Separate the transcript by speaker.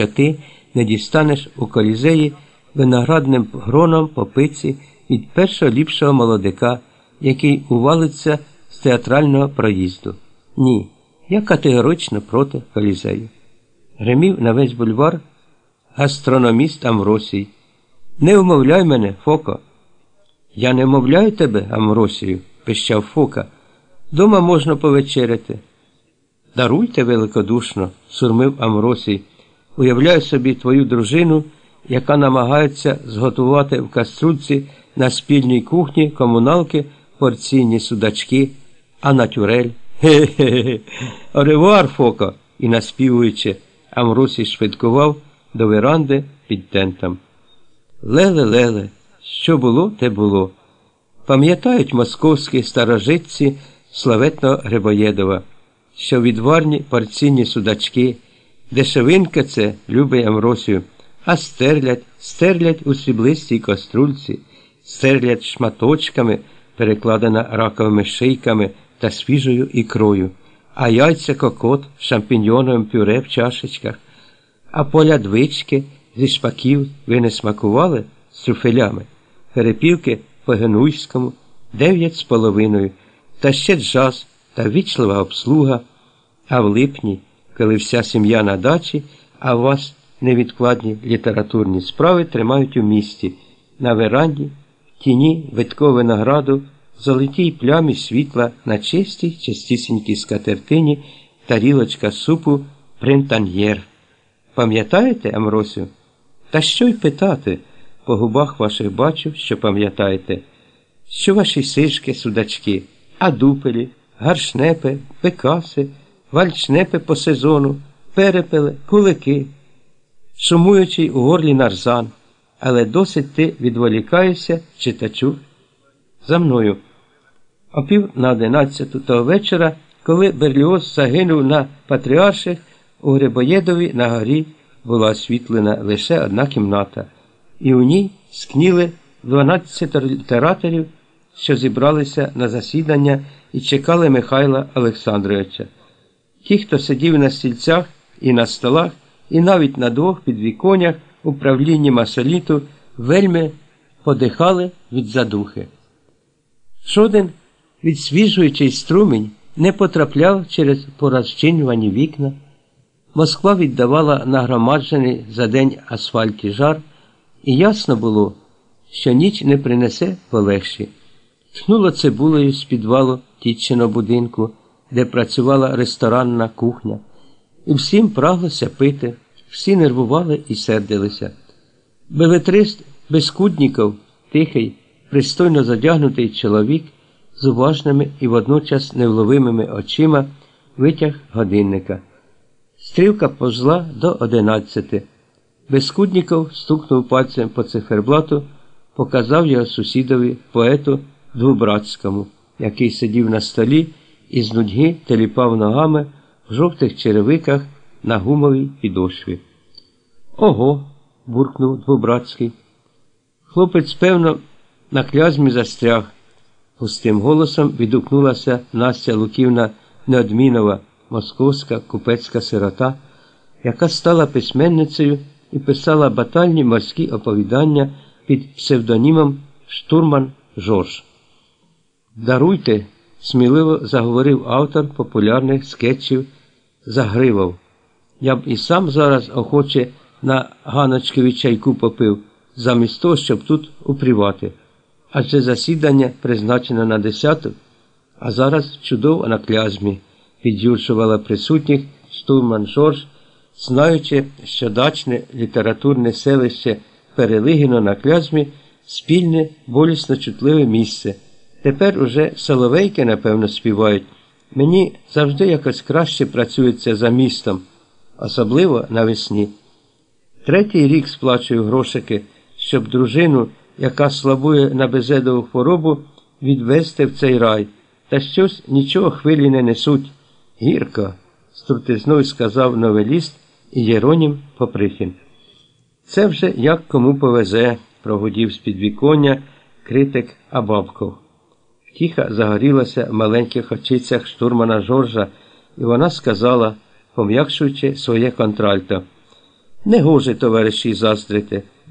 Speaker 1: якщо ти не дістанеш у колізеї виноградним гроном по пиці від першого ліпшого молодика, який увалиться з театрального проїзду. Ні, я категорично проти колізею. Гримів на весь бульвар гастрономіст Амросій. Не вмовляй мене, Фоко. Я не вмовляю тебе, Амросію, пищав Фока. Дома можна повечеряти. Даруйте великодушно, сурмив Амросій. Уявляю собі твою дружину, яка намагається зготувати в каструльці на спільній кухні комуналки порційні судачки, а на тюрель. Ге-ге-ге. Оревуар, Фоко, і наспівуючи, Амросій швидкував до веранди під тентом. Леле, леле, що було, те було. Пам'ятають московські старожитці славетного Грибоєдова, що відварні порційні судачки, дешевинка це, любий Амросію, а стерлять, стерлять у сріблистій каструльці, стерлять шматочками, перекладена раковими шийками та свіжою ікрою, а яйця кокот в шампіньйоновому пюре в чашечках, а полядвички зі шпаків ви не смакували з трюфелями, перепілки по генуйському, дев'ять з половиною, та ще джаз та вічлива обслуга, а в липні, коли вся сім'я на дачі, а у вас невідкладні літературні справи тримають у місті, на веранді, в тіні витко винограду, золотій плямі світла на чистій, чистісінькій скатертині тарілочка супу принтаньєр. Пам'ятаєте, Амросю? Та що й питати? По губах ваших бачу, що пам'ятаєте, що ваші сишки, судачки, а дупелі, гаршнепи, пекаси, вальчнепи по сезону, перепели, кулики, сумуючий у горлі нарзан, але досить ти відволікаєшся, читачу, за мною. О пів на одинадцяту того вечора, коли Берліоз загинув на Патріарших, у Грибоєдові на горі була освітлена лише одна кімната, і у ній скніли 12 літераторів, що зібралися на засідання і чекали Михайла Олександровича. Ті, хто сидів на стільцях і на столах, і навіть на двох підвіконнях у правлінні масоліту вельми подихали від задухи. Жоден відсвіжуючий струмінь не потрапляв через порозчинювані вікна. Москва віддавала нагромаджений за день асфальті жар, і ясно було, що ніч не принесе полегші. Тхнуло цибулею з підвалу тітчиного будинку, де працювала ресторанна кухня, і всім праглося пити, всі нервували і сердилися. Белетрист Безкудніков, тихий, пристойно задягнутий чоловік з уважними і водночас невловимими очима, витяг годинника. Стрілка повзла до одинадцяти. Безкудніков стукнув пальцем по циферблату, показав його сусідові, поету Двубратському, який сидів на столі і з нудьги теліпав ногами в жовтих черевиках на гумовій підошві. Ого. буркнув Двубратський. Хлопець, певно, на клязьмі застряг. Густим голосом відгукнулася Настя Луківна Неодмінова московська купецька сирота, яка стала письменницею і писала батальні морські оповідання під псевдонімом Штурман Жорж. Даруйте, сміливо заговорив автор популярних скетчів Загривов. Я б і сам зараз охоче на Ганочкові чайку попив, замість того, щоб тут упрівати. Адже засідання призначено на десяту, а зараз чудово на клязьмі під'юршувала присутніх штурман Жорж, знаючи, що дачне літературне селище Перелигіно на клязьмі спільне, болісно чутливе місце. Тепер уже соловейки, напевно, співають. Мені завжди якось краще працюється за містом, особливо навесні. Третій рік сплачую грошики, щоб дружину, яка слабує на безедову хворобу, відвести в цей рай, та щось нічого хвилі не несуть. Гірко, з трутизною сказав новеліст Єронім Поприхін. Це вже як кому повезе, прогудів з під віконня критик Абабков. Тіха загорілася в маленьких очицях штурмана Жоржа, і вона сказала, пом'якшуючи своє контральто. Не гоже, товариші, заздрити.